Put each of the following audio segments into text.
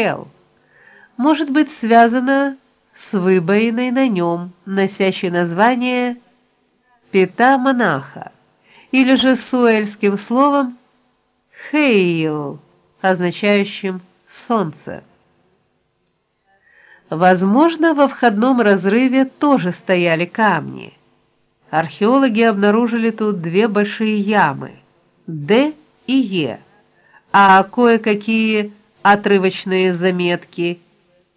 Хелл может быть связано с выбоиной на нем, носящей название Пята монаха, или же с уэльским словом Хейл, означающим солнце. Возможно, во входном разрыве тоже стояли камни. Археологи обнаружили тут две большие ямы Д и Е, а кое-какие отрывочные заметки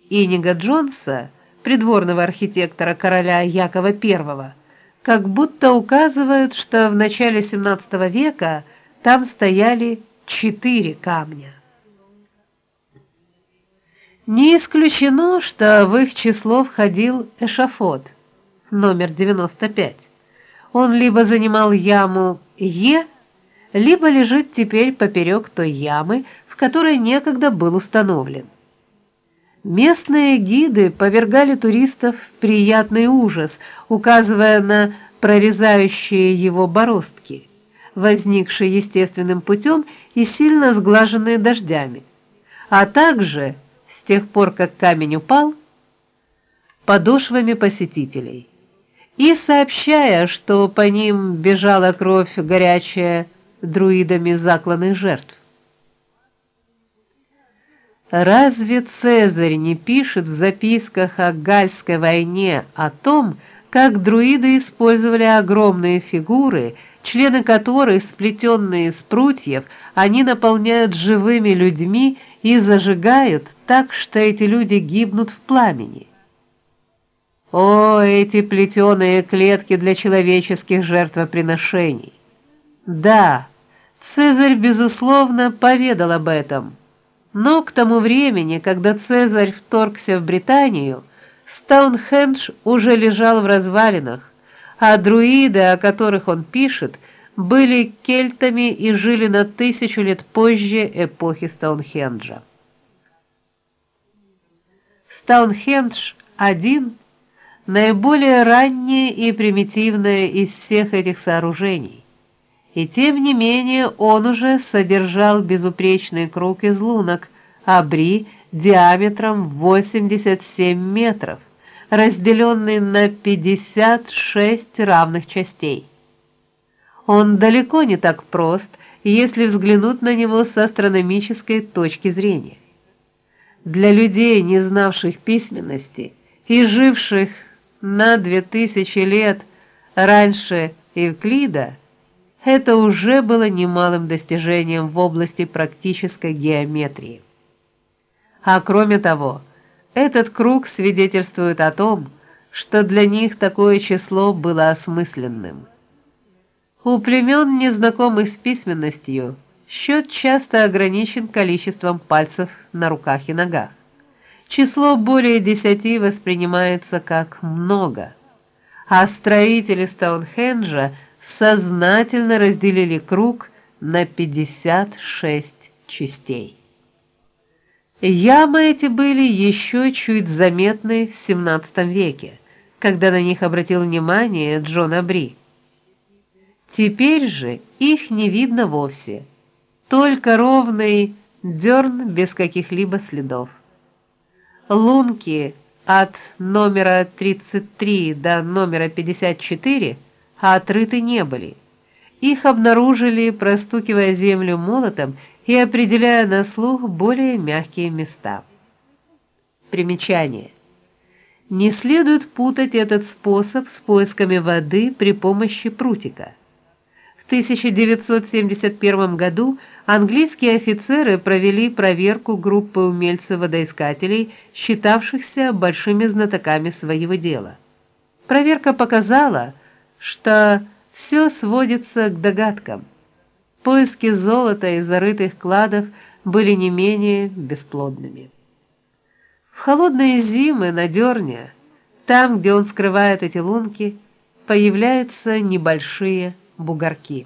Инига Джонса, придворного архитектора короля Якова I, как будто указывают, что в начале XVII века там стояли четыре камня. Не исключено, что в их число входил эшафот номер 95. Он либо занимал яму Е, либо лежит теперь поперек той ямы, в которой некогда был установлен. Местные гиды повергали туристов в приятный ужас, указывая на прорезающие его бороздки, возникшие естественным путем и сильно сглаженные дождями, а также с тех пор, как камень упал, подошвами посетителей, и сообщая, что по ним бежала кровь горячая друидами закланных жертв. Разве Цезарь не пишет в записках о Гальской войне о том, как друиды использовали огромные фигуры, члены которых, сплетенные из прутьев, они наполняют живыми людьми и зажигают так, что эти люди гибнут в пламени. О, эти плетеные клетки для человеческих жертвоприношений. Да, Цезарь безусловно поведал об этом. Но к тому времени, когда Цезарь вторгся в Британию, Стоунхендж уже лежал в развалинах, а друиды, о которых он пишет, были кельтами и жили на тысячу лет позже эпохи Стоунхенджа. Стоунхендж один наиболее раннее и примитивное из всех этих сооружений. И тем не менее он уже содержал безупречный круг из лунок, абри диаметром 87 метров, разделенный на 56 равных частей. Он далеко не так прост, если взглянуть на него с астрономической точки зрения. Для людей, не знавших письменности и живших на 2000 лет раньше Евклида, это уже было немалым достижением в области практической геометрии. А кроме того, этот круг свидетельствует о том, что для них такое число было осмысленным. У племен, незнакомых с письменностью, счет часто ограничен количеством пальцев на руках и ногах. Число более десяти воспринимается как много. А строители Стоунхенджа сознательно разделили круг на 56 частей. Ямы эти были еще чуть заметны в XVII веке, когда на них обратил внимание Джон Абри. Теперь же их не видно вовсе, только ровный дерн без каких-либо следов. Лунки от номера 33 до номера 54 отрыты не были. Их обнаружили, простукивая землю молотом и определяя на слух более мягкие места. Примечание. Не следует путать этот способ с поисками воды при помощи прутика. В 1971 году английские офицеры провели проверку группы умельцев-водоискателей, считавшихся большими знатоками своего дела. Проверка показала, что все сводится к догадкам. Поиски золота и зарытых кладов были не менее бесплодными. В холодные зимы на дерне, там, где он скрывает эти лунки, появляются небольшие бугорки.